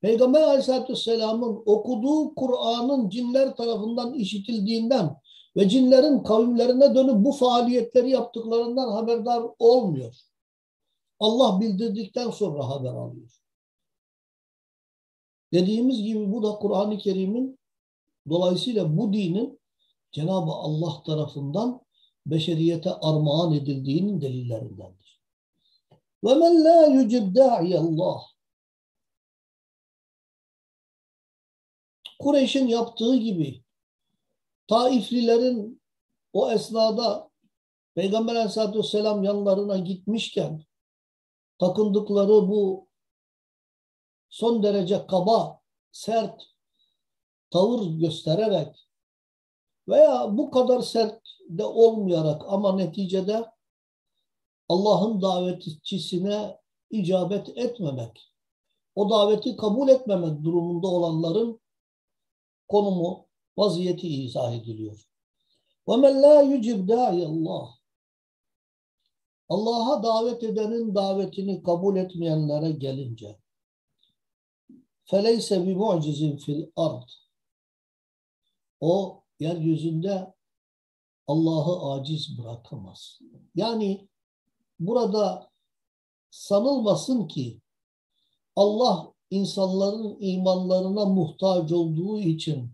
Peygamber aleyhissalatü vesselamın okuduğu Kur'an'ın cinler tarafından işitildiğinden ve cinlerin kavimlerine dönüp bu faaliyetleri yaptıklarından haberdar olmuyor. Allah bildirdikten sonra haber alıyor. Dediğimiz gibi bu da Kur'an-ı Kerim'in dolayısıyla bu dinin Cenab-ı Allah tarafından beşeriyete armağan edildiğinin delillerindendir. Ve men la yucib Allah Kureyş'in yaptığı gibi Taiflilerin o esnada Peygamber Aleyhisselatü Vesselam yanlarına gitmişken takındıkları bu son derece kaba, sert tavır göstererek veya bu kadar sert de olmayarak ama neticede Allah'ın davetçisine icabet etmemek, o daveti kabul etmemek durumunda olanların konumu, vaziyeti izah ediliyor. وَمَنْ لَا يُجِبْ دَاعِيَ اللّٰهِ Allah'a davet edenin davetini kabul etmeyenlere gelince فَلَيْسَ بِمُعْجِزٍ fil ard. O yeryüzünde Allah'ı aciz bırakamaz. Yani burada sanılmasın ki Allah insanların imanlarına muhtaç olduğu için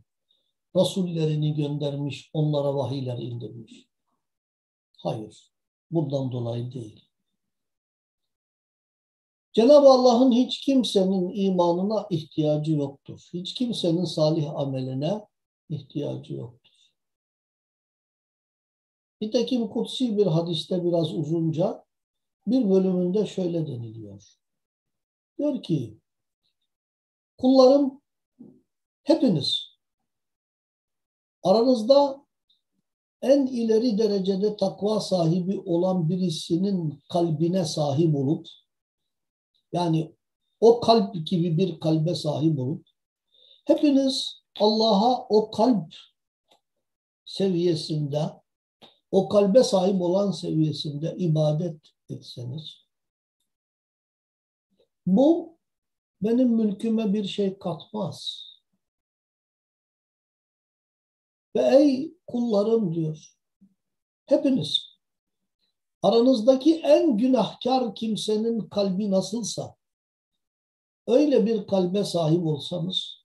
Rasullerini göndermiş, onlara vahiyler indirmiş. Hayır, bundan dolayı değil. Cenab-ı Allah'ın hiç kimsenin imanına ihtiyacı yoktur. Hiç kimsenin salih ameline ihtiyacı yoktur. Nitekim kutsi bir hadiste biraz uzunca bir bölümünde şöyle deniliyor. Diyor ki kullarım hepiniz aranızda en ileri derecede takva sahibi olan birisinin kalbine sahip olup yani o kalp gibi bir kalbe sahip olup hepiniz Allah'a o kalp seviyesinde o kalbe sahip olan seviyesinde ibadet etseniz bu benim mülküme bir şey katmaz. Ve ey kullarım diyor, hepiniz aranızdaki en günahkar kimsenin kalbi nasılsa öyle bir kalbe sahip olsanız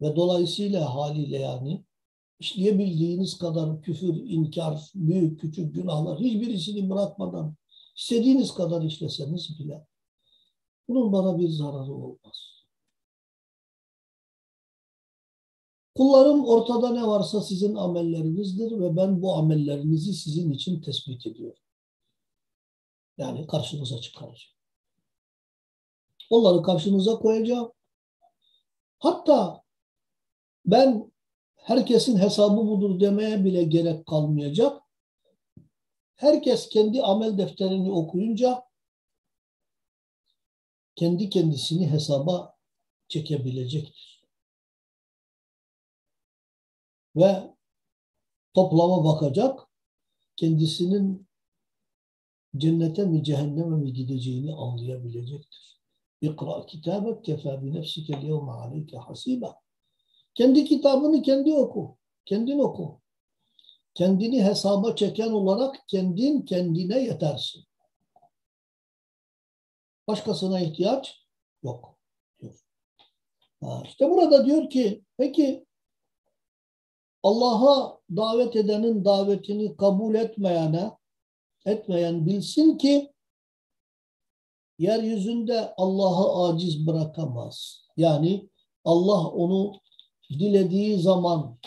ve dolayısıyla haliyle yani işleyebildiğiniz kadar küfür, inkar, büyük küçük günahlar hiçbirisini bırakmadan istediğiniz kadar işleseniz bile bunun bana bir zararı olmaz. Kullarım ortada ne varsa sizin amellerinizdir ve ben bu amellerinizi sizin için tespit ediyorum. Yani karşınıza çıkaracağım. Onları karşınıza koyacağım. Hatta ben herkesin hesabı budur demeye bile gerek kalmayacak. Herkes kendi amel defterini okuyunca kendi kendisini hesaba çekebilecektir. Ve toplama bakacak, kendisinin cennete mi cehenneme mi gideceğini anlayabilecektir. İkra kitabek kefa bi nefsike yevme aleyke hasiba. Kendi kitabını kendi oku. Kendin oku. Kendini hesaba çeken olarak kendin kendine yetersin. Başkasına ihtiyaç yok. Diyor. Ha, burada diyor ki peki Allah'a davet edenin davetini kabul etmeyene etmeyen bilsin ki yeryüzünde Allah'ı aciz bırakamaz. Yani Allah onu dilediği zaman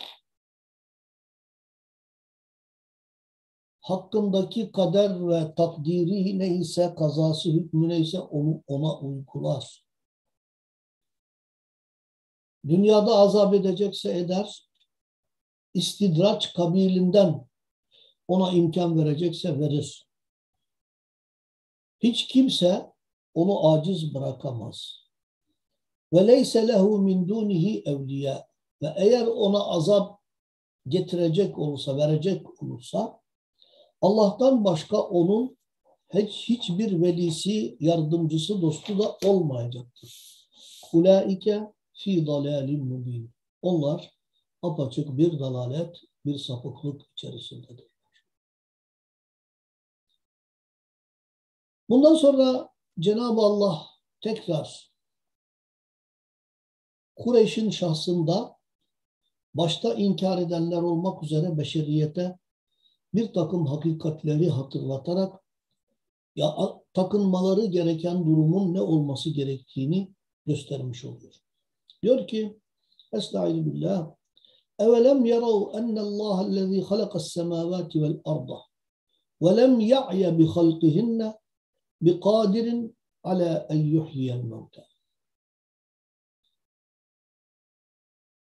hakkındaki kader ve takdiri neyse, kazası hükmü neyse onu ona uygular. Dünyada azap edecekse eder, istidraç kabilinden ona imkan verecekse verir. Hiç kimse onu aciz bırakamaz. Ve leyse lehu min dunihi evliya. Ve eğer ona azap getirecek olursa, verecek olursa Allah'tan başka onun hiç hiçbir velisi, yardımcısı, dostu da olmayacaktır. Ulaike fi dalalim mubin. Onlar apaçık bir dalalet, bir sapıklık içerisindedir. Bundan sonra Cenab-ı Allah tekrar Kureyş'in şahsında başta inkar edenler olmak üzere beşeriyete bir takım hakikatleri hatırlatarak ya takınmaları gereken durumun ne olması gerektiğini göstermiş oluyor. Diyor ki Estaizu billah Evelem yarav ennallâhellezî halakas semâvâti vel arda ve lem ya'ye bi halqihinne bi kadirin ala en yuhyiyel mevtâ.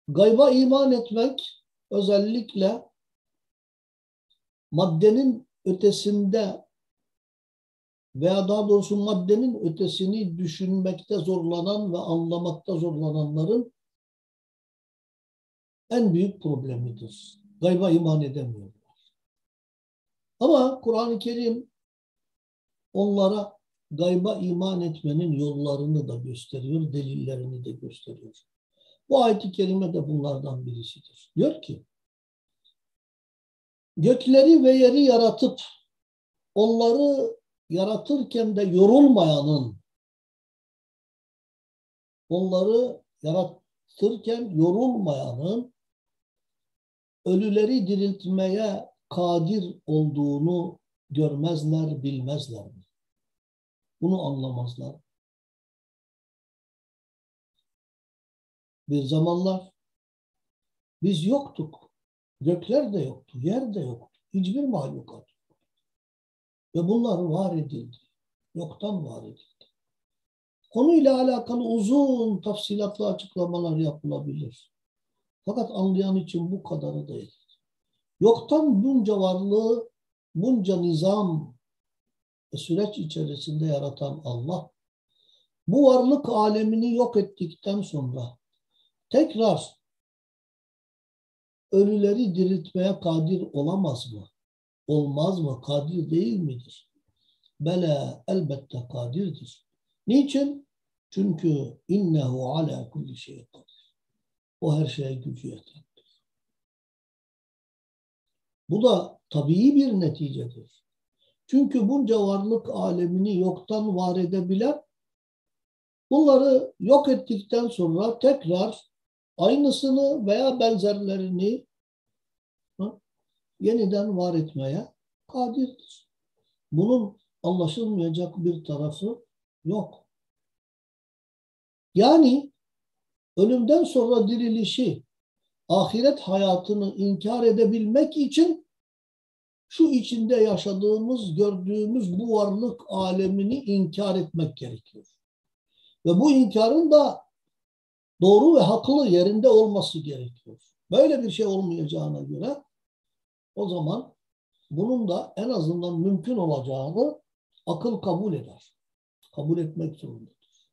Gayba iman etmek özellikle maddenin ötesinde veya daha doğrusu maddenin ötesini düşünmekte zorlanan ve anlamakta zorlananların en büyük problemidir. Gayba iman edemiyorlar. Ama Kur'an-ı Kerim onlara gayba iman etmenin yollarını da gösteriyor, delillerini de gösteriyor. Bu ayet-i kerime de bunlardan birisidir. Diyor ki, gökleri ve yeri yaratıp onları yaratırken de yorulmayanın onları yaratırken yorulmayanın ölüleri diriltmeye kadir olduğunu görmezler, bilmezler? Bunu anlamazlar. Bir zamanlar biz yoktuk. Gökler de yoktu, yer de yoktu. Hiçbir mahlukat yok. Ve bunlar var edildi. Yoktan var edildi. Konuyla alakalı uzun tafsilatlı açıklamalar yapılabilir. Fakat anlayan için bu kadarı değil. Yoktan bunca varlığı, bunca nizam ve süreç içerisinde yaratan Allah, bu varlık alemini yok ettikten sonra tekrar ölüleri diriltmeye kadir olamaz mı? Olmaz mı? Kadir değil midir? Bela elbette kadirdir. Niçin? Çünkü innehu ala kulli şeyin kadir. O her şeye gücü yetendir. Bu da tabii bir neticedir. Çünkü bunca varlık alemini yoktan var edebilen bunları yok ettikten sonra tekrar aynısını veya benzerlerini yeniden var etmeye kadirdir. Bunun anlaşılmayacak bir tarafı yok. Yani ölümden sonra dirilişi, ahiret hayatını inkar edebilmek için şu içinde yaşadığımız, gördüğümüz bu varlık alemini inkar etmek gerekiyor. Ve bu inkarın da doğru ve haklı yerinde olması gerekiyor. Böyle bir şey olmayacağına göre o zaman bunun da en azından mümkün olacağını akıl kabul eder. Kabul etmek zorundadır.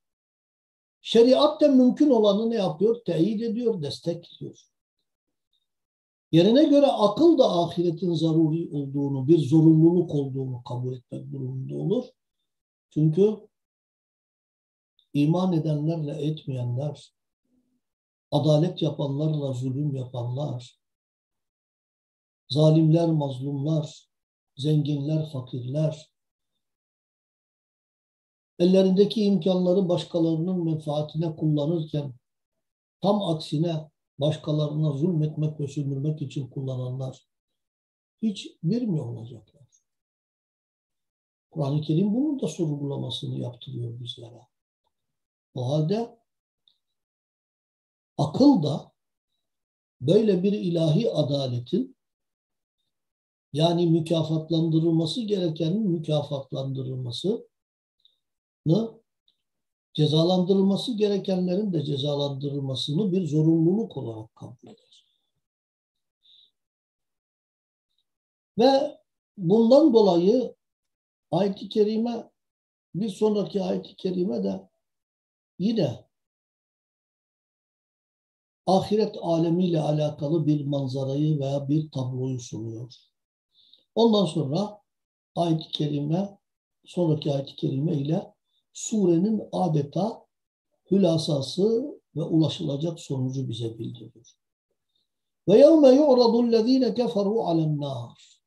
Şeriat da mümkün olanı ne yapıyor? Teyit ediyor, destekliyor. Yerine göre akıl da ahiretin zaruri olduğunu, bir zorunluluk olduğunu kabul etmek durumunda olur. Çünkü iman edenlerle etmeyenler, adalet yapanlarla zulüm yapanlar, zalimler, mazlumlar, zenginler, fakirler, ellerindeki imkanları başkalarının menfaatine kullanırken tam aksine başkalarına zulmetmek ve sömürmek için kullananlar hiç bir mi olacaklar? Kur'an-ı Kerim bunun da sorgulamasını yaptırıyor bizlere. O halde akıl da böyle bir ilahi adaletin yani mükafatlandırılması gerekenin mükafatlandırılmasını cezalandırılması gerekenlerin de cezalandırılmasını bir zorunluluk olarak kabul eder. Ve bundan dolayı ayet-i kerime bir sonraki ayet-i kerime de yine ahiret alemiyle alakalı bir manzarayı veya bir tabloyu sunuyor. Ondan sonra ayet-i kerime, sonraki ayet-i kerime ile surenin adeta hülasası ve ulaşılacak sonucu bize bildiriyor. Ve yevme yu'radu allazine keferu alen nar.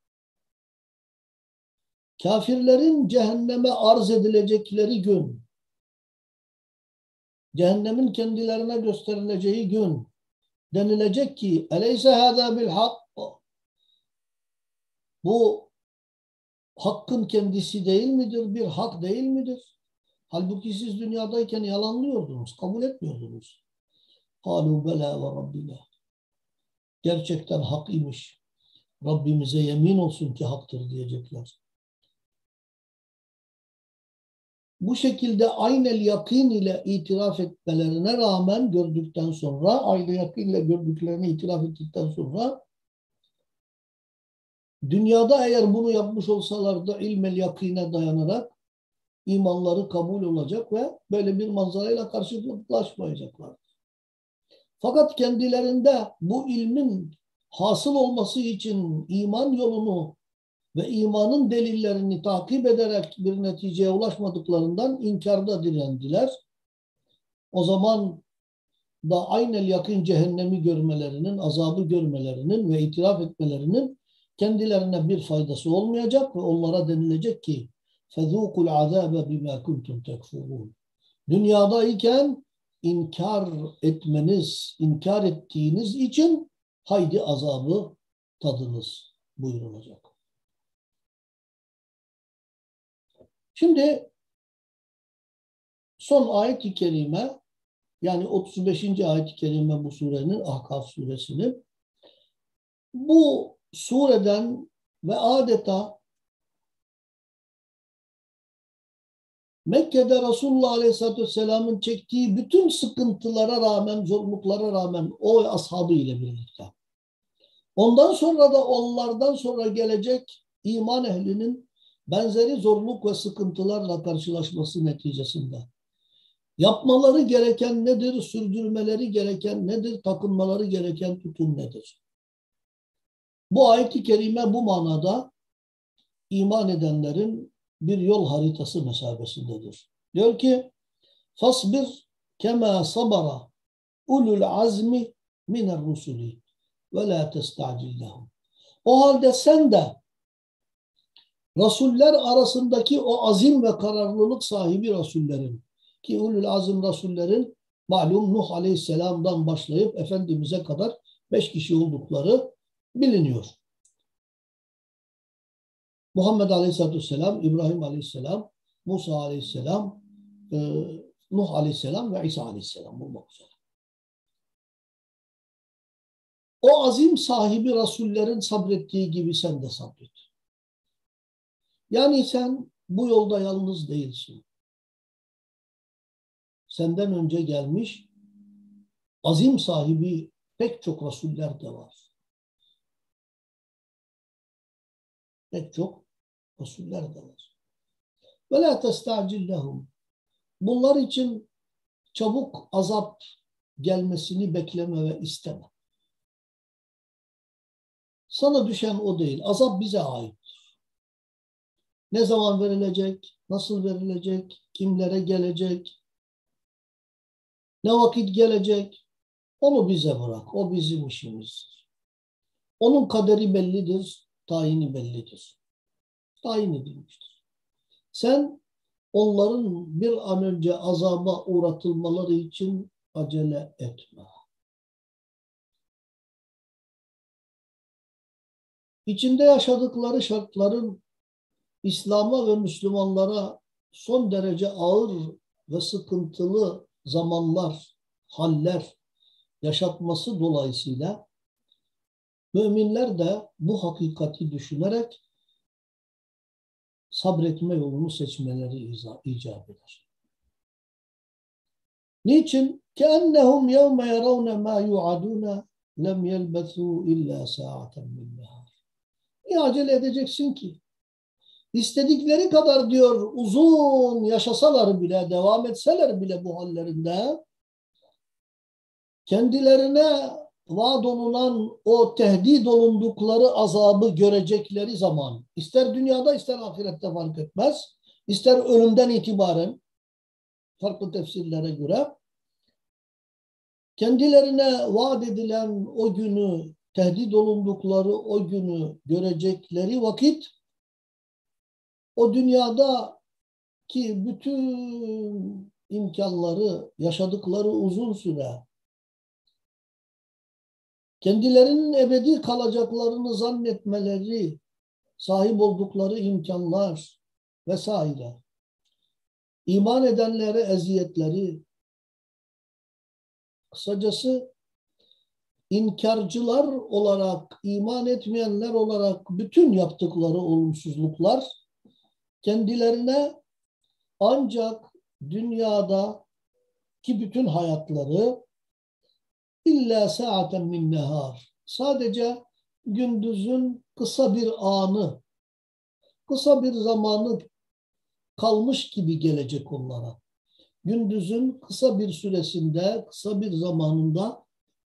Kafirlerin cehenneme arz edilecekleri gün, cehennemin kendilerine gösterileceği gün denilecek ki eleyse hâzâ bil hak bu hakkın kendisi değil midir? Bir hak değil midir? Halbuki siz dünyadayken yalanlıyordunuz, kabul etmiyordunuz. قَالُوا بَلَا وَرَبِّنَا Gerçekten hak imiş. Rabbimize yemin olsun ki haktır diyecekler. Bu şekilde aynel yakin ile itiraf etmelerine rağmen gördükten sonra, aynı yakin ile gördüklerini itiraf ettikten sonra dünyada eğer bunu yapmış olsalardı ilmel yakine dayanarak imanları kabul olacak ve böyle bir manzarayla karşılaşmayacaklar. Fakat kendilerinde bu ilmin hasıl olması için iman yolunu ve imanın delillerini takip ederek bir neticeye ulaşmadıklarından inkarda direndiler. O zaman da aynel yakın cehennemi görmelerinin, azabı görmelerinin ve itiraf etmelerinin kendilerine bir faydası olmayacak ve onlara denilecek ki فَذُوقُ الْعَذَابَ بِمَا كُنْتُمْ تَكْفُرُونَ Dünyadayken inkar etmeniz, inkar ettiğiniz için haydi azabı tadınız buyurulacak. Şimdi son ayet-i kerime yani 35. ayet-i kerime bu surenin Ahkaf suresinin bu sureden ve adeta Mekke'de Resulullah Aleyhisselatü Vesselam'ın çektiği bütün sıkıntılara rağmen, zorluklara rağmen o ashabı ile birlikte. Ondan sonra da onlardan sonra gelecek iman ehlinin benzeri zorluk ve sıkıntılarla karşılaşması neticesinde. Yapmaları gereken nedir? Sürdürmeleri gereken nedir? Takınmaları gereken tutum nedir? Bu ayet-i kerime bu manada iman edenlerin bir yol haritası mesabesindedir. Diyor ki fasbir kema sabara ulul azmi miner rusuli ve la testacil. O halde sen de Rasuller arasındaki o azim ve kararlılık sahibi Rasullerin ki ulul azim Rasullerin malum Nuh Aleyhisselam'dan başlayıp Efendimiz'e kadar beş kişi oldukları biliniyor. Muhammed Aleyhisselatü Vesselam, İbrahim Aleyhisselam, Musa Aleyhisselam, e, Nuh Aleyhisselam ve İsa Aleyhisselam olmak üzere. O azim sahibi Rasullerin sabrettiği gibi sen de sabret. Yani sen bu yolda yalnız değilsin. Senden önce gelmiş azim sahibi pek çok Rasuller de var. Pek çok Rasuller de var. Ve la testacil. Bunlar için çabuk azap gelmesini bekleme ve isteme. Sana düşen o değil. Azap bize ait. Ne zaman verilecek, nasıl verilecek, kimlere gelecek, ne vakit gelecek, onu bize bırak. O bizim işimizdir. Onun kaderi bellidir, tayini bellidir. Tayin edilmiştir. Sen onların bir an önce azaba uğratılmaları için acele etme. İçinde yaşadıkları şartların İslam'a ve Müslümanlara son derece ağır ve sıkıntılı zamanlar, haller yaşatması dolayısıyla müminler de bu hakikati düşünerek sabretme yolunu seçmeleri icap eder. Niçin? كَأَنَّهُمْ يَوْمَ يَرَوْنَ مَا يُعَدُونَ لَمْ يَلْبَثُوا إِلَّا سَاعَةً مِنْ نَهَارٍ Niye acele edeceksin ki? İstedikleri kadar diyor uzun yaşasalar bile, devam etseler bile bu hallerinde kendilerine vaad olunan o tehdit olundukları azabı görecekleri zaman ister dünyada ister ahirette fark etmez. ister ölümden itibaren farklı tefsirlere göre kendilerine vaat edilen o günü tehdit olundukları o günü görecekleri vakit o dünyada ki bütün imkanları yaşadıkları uzun süre kendilerinin ebedi kalacaklarını zannetmeleri, sahip oldukları imkanlar vesaire, iman edenlere eziyetleri, kısacası inkarcılar olarak, iman etmeyenler olarak bütün yaptıkları olumsuzluklar kendilerine ancak dünyada ki bütün hayatları illa saaten min nehar. Sadece gündüzün kısa bir anı, kısa bir zamanı kalmış gibi gelecek onlara. Gündüzün kısa bir süresinde, kısa bir zamanında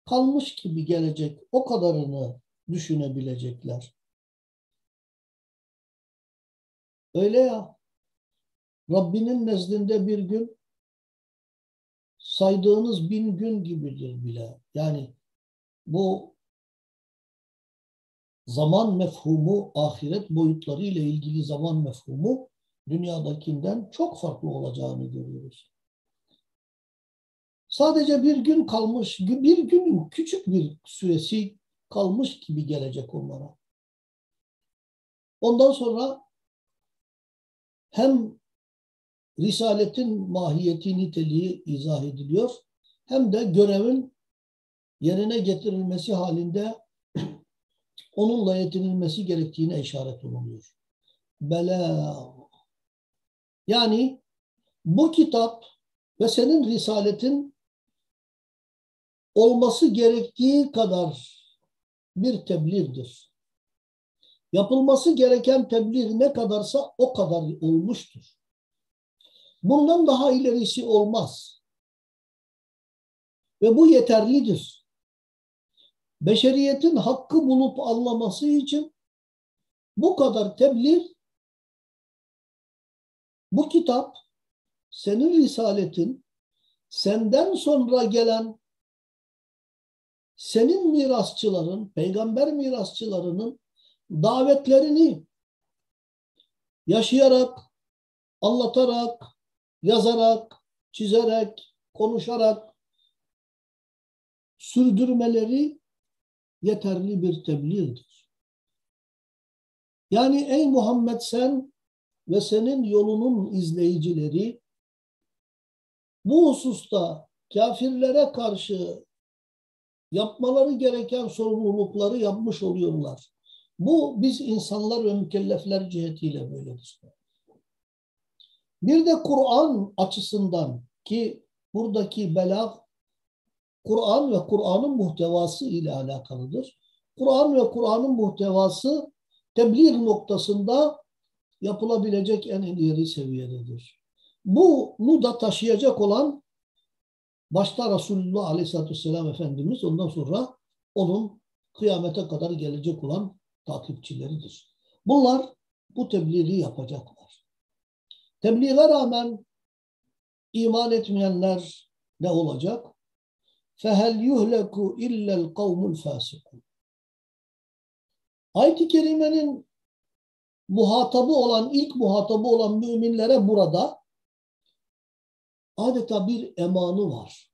kalmış gibi gelecek. O kadarını düşünebilecekler. Öyle ya. Rabbinin nezdinde bir gün saydığınız bin gün gibidir bile. Yani bu zaman mefhumu, ahiret boyutları ile ilgili zaman mefhumu dünyadakinden çok farklı olacağını görüyoruz. Sadece bir gün kalmış, bir günün küçük bir süresi kalmış gibi gelecek onlara. Ondan sonra hem Risaletin mahiyeti niteliği izah ediliyor hem de görevin yerine getirilmesi halinde onunla yetinilmesi gerektiğine işaret olunuyor. Bela. Yani bu kitap ve senin risaletin olması gerektiği kadar bir tebliğdir. Yapılması gereken tebliğ ne kadarsa o kadar olmuştur. Bundan daha ilerisi olmaz. Ve bu yeterlidir. Beşeriyetin hakkı bulup anlaması için bu kadar tebliğ Bu kitap senin risaletin senden sonra gelen senin mirasçıların, peygamber mirasçılarının davetlerini yaşayarak, anlatarak, yazarak, çizerek, konuşarak sürdürmeleri yeterli bir tebliğdir. Yani ey Muhammed sen ve senin yolunun izleyicileri bu hususta kafirlere karşı yapmaları gereken sorumlulukları yapmış oluyorlar. Bu biz insanlar ve mükellefler cihetiyle böyledir. Bir de Kur'an açısından ki buradaki belag Kur'an ve Kur'an'ın muhtevası ile alakalıdır. Kur'an ve Kur'an'ın muhtevası tebliğ noktasında yapılabilecek en ileri seviyededir. Bunu da taşıyacak olan başta Resulullah Aleyhisselatü Vesselam Efendimiz ondan sonra onun kıyamete kadar gelecek olan takipçileridir. Bunlar bu tebliği yapacaklar. Tebliğe rağmen iman etmeyenler ne olacak? فَهَلْ يُهْلَكُ اِلَّا الْقَوْمُ الْفَاسِقُونَ Ayet-i Kerime'nin muhatabı olan, ilk muhatabı olan müminlere burada adeta bir emanı var.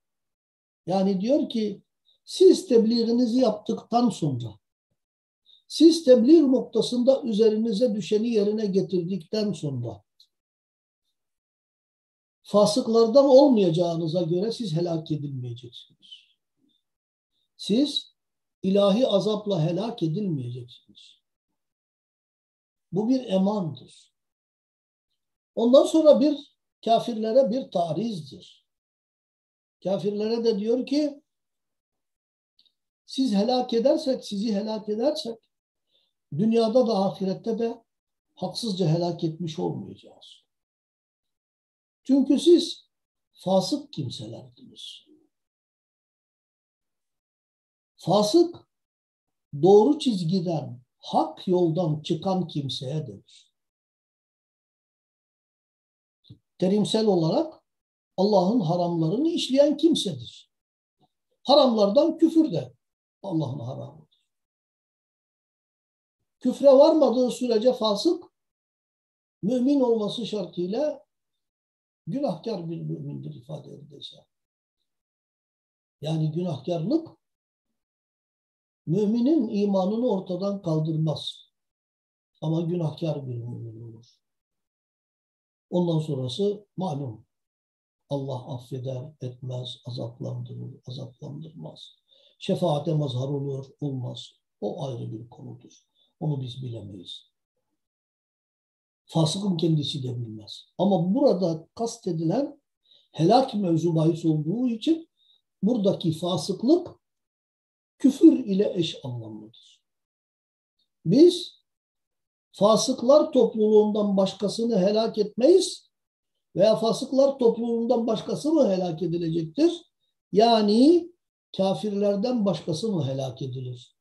Yani diyor ki siz tebliğinizi yaptıktan sonra siz tebliğ noktasında üzerinize düşeni yerine getirdikten sonra fasıklardan olmayacağınıza göre siz helak edilmeyeceksiniz. Siz ilahi azapla helak edilmeyeceksiniz. Bu bir emandır. Ondan sonra bir kafirlere bir tarizdir. Kafirlere de diyor ki siz helak edersek, sizi helak edersek dünyada da ahirette de haksızca helak etmiş olmayacağız. Çünkü siz fasık kimselerdiniz. Fasık doğru çizgiden, hak yoldan çıkan kimseye denir. Terimsel olarak Allah'ın haramlarını işleyen kimsedir. Haramlardan küfür de Allah'ın haramıdır. Küfre varmadığı sürece fasık mümin olması şartıyla günahkar bir mümindir ifade edilse. Yani günahkarlık müminin imanını ortadan kaldırmaz. Ama günahkar bir mümin olur. Ondan sonrası malum. Allah affeder, etmez, azaplandırır, azaplandırmaz. Şefaate mazhar olur, olmaz. O ayrı bir konudur. Onu biz bilemeyiz. Fasıkın kendisi de bilmez. Ama burada kastedilen helak mevzu bahis olduğu için buradaki fasıklık küfür ile eş anlamlıdır. Biz fasıklar topluluğundan başkasını helak etmeyiz veya fasıklar topluluğundan başkası mı helak edilecektir? Yani kafirlerden başkası mı helak edilir?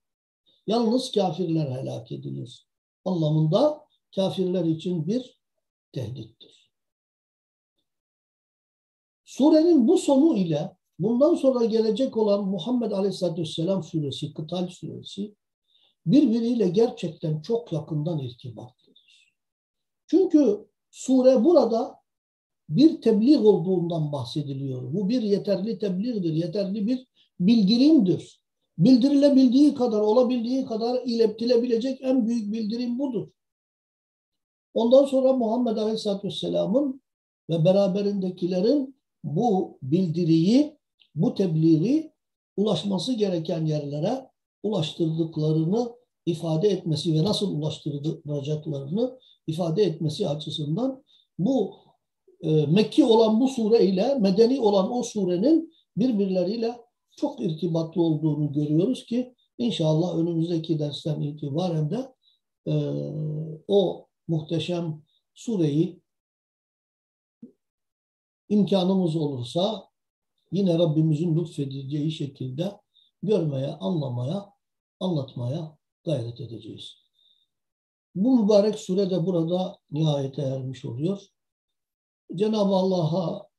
Yalnız kafirler helak edilir. Anlamında kafirler için bir tehdittir. Surenin bu sonu ile bundan sonra gelecek olan Muhammed Aleyhisselatü Vesselam suresi, Kıtal suresi birbiriyle gerçekten çok yakından irtibatlıdır. Çünkü sure burada bir tebliğ olduğundan bahsediliyor. Bu bir yeterli tebliğdir, yeterli bir bildirimdir. Bildirilebildiği kadar, olabildiği kadar ilettilebilecek en büyük bildirim budur. Ondan sonra Muhammed Aleyhisselatü Vesselam'ın ve beraberindekilerin bu bildiriyi, bu tebliği ulaşması gereken yerlere ulaştırdıklarını ifade etmesi ve nasıl ulaştıracaklarını ifade etmesi açısından bu e, Mekki olan bu sure ile Medeni olan o surenin birbirleriyle çok irtibatlı olduğunu görüyoruz ki inşallah önümüzdeki dersten itibaren de e, o muhteşem sureyi imkanımız olursa yine Rabbimizin lütfedeceği şekilde görmeye, anlamaya, anlatmaya gayret edeceğiz. Bu mübarek sure de burada nihayete ermiş oluyor. Cenab-ı Allah'a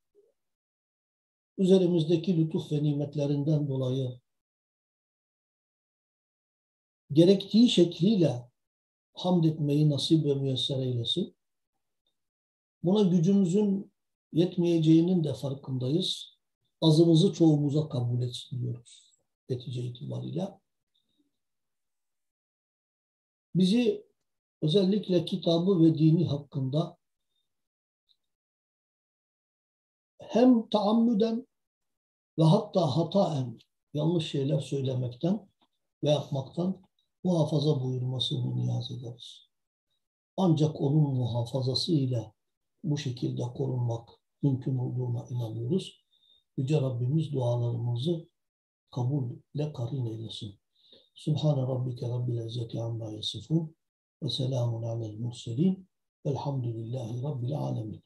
üzerimizdeki lütuf ve nimetlerinden dolayı gerektiği şekliyle hamd etmeyi nasip ve müyesser eylesin. Buna gücümüzün yetmeyeceğinin de farkındayız. Azımızı çoğumuza kabul etsin diyoruz netice itibariyle. Bizi özellikle kitabı ve dini hakkında hem taammüden ve hatta hataen yanlış şeyler söylemekten ve yapmaktan muhafaza buyurmasını niyaz ederiz. Ancak onun muhafazası ile bu şekilde korunmak mümkün olduğuna inanıyoruz. Yüce Rabbimiz dualarımızı kabulle karin eylesin. Subhane Rabbike Rabbil İzzeti Amma Yasifun ve selamun alel murselin velhamdülillahi Rabbil Alemin.